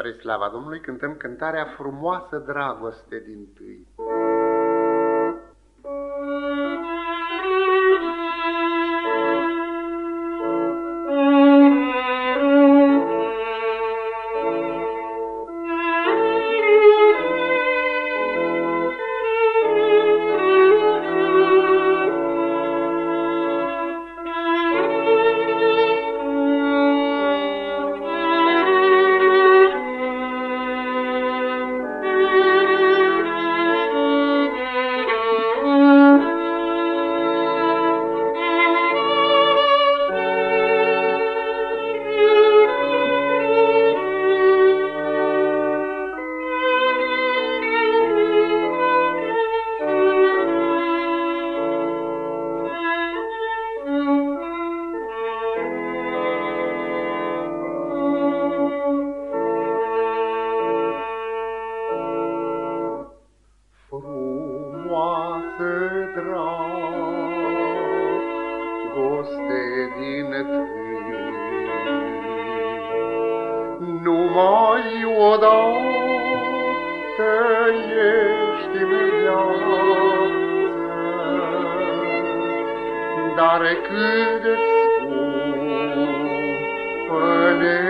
Spre slava Domnului cântăm cântarea frumoasă dragoste din tâi. Dragoste din tâi. Numai odată ești în viață, dar cât de scumpă ne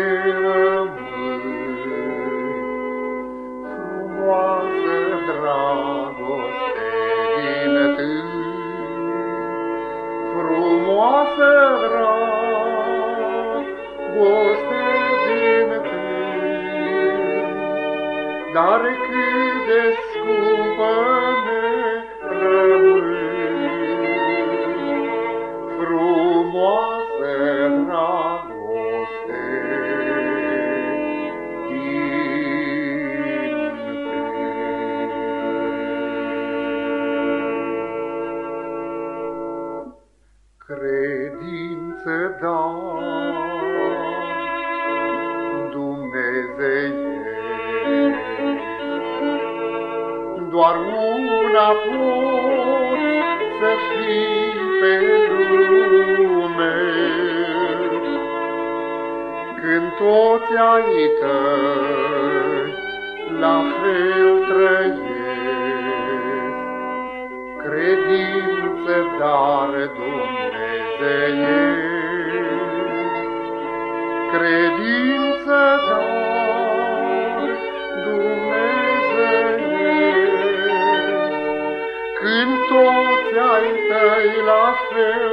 dar cât de scumpă ne rămâi. Frumoasă dragoste din credință dar Doar una poți să fii pe lume, Când toți ai tăi la fel trăiesc, Credință dar Dumnezeu credință Amen.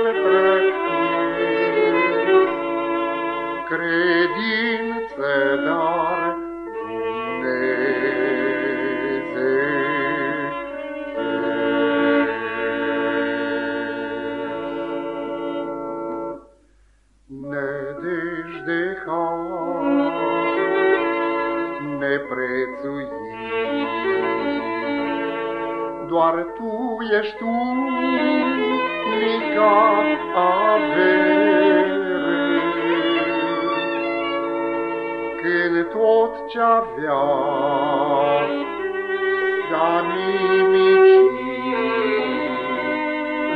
Doar Tu ești unica avere, Când tot ce avea s-a nimicit,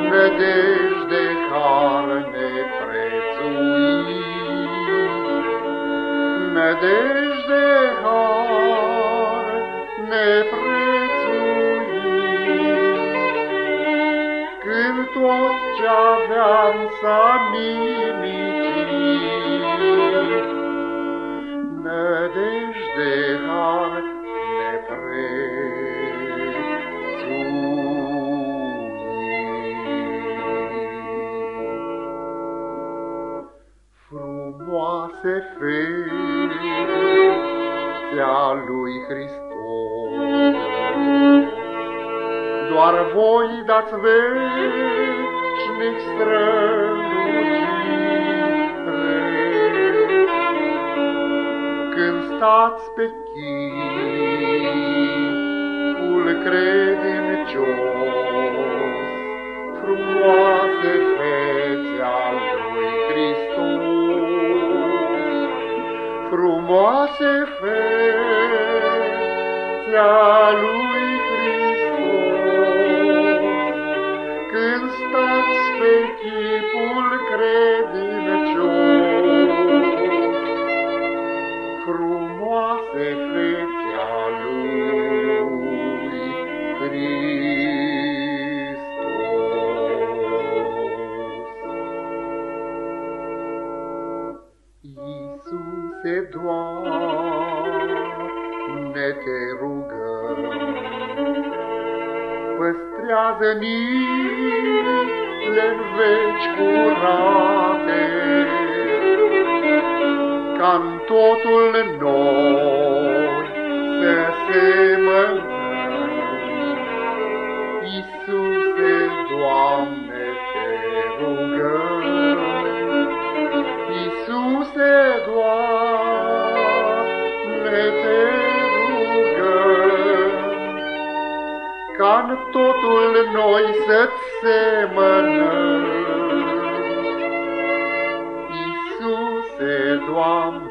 Nădejde har neprețuit, Nădejde Când tot ce aveam s-a nimicit, Nădejde har neprețuit. Frumoase fete, dragostea lui Hristos. Doar voi dați veșnic strălucire, Când stați pe chipul credincios, Frumoase fețe al lui Hristos, Frumoase fețe dragostea lui Iisuse, Doamne, te rugăm, păstrează-ni în veci curate, ca-n totul noi să semănăm. Iisuse, Doamne, ca-n totul noi să-ți semănăm. Iisuse, Doamne,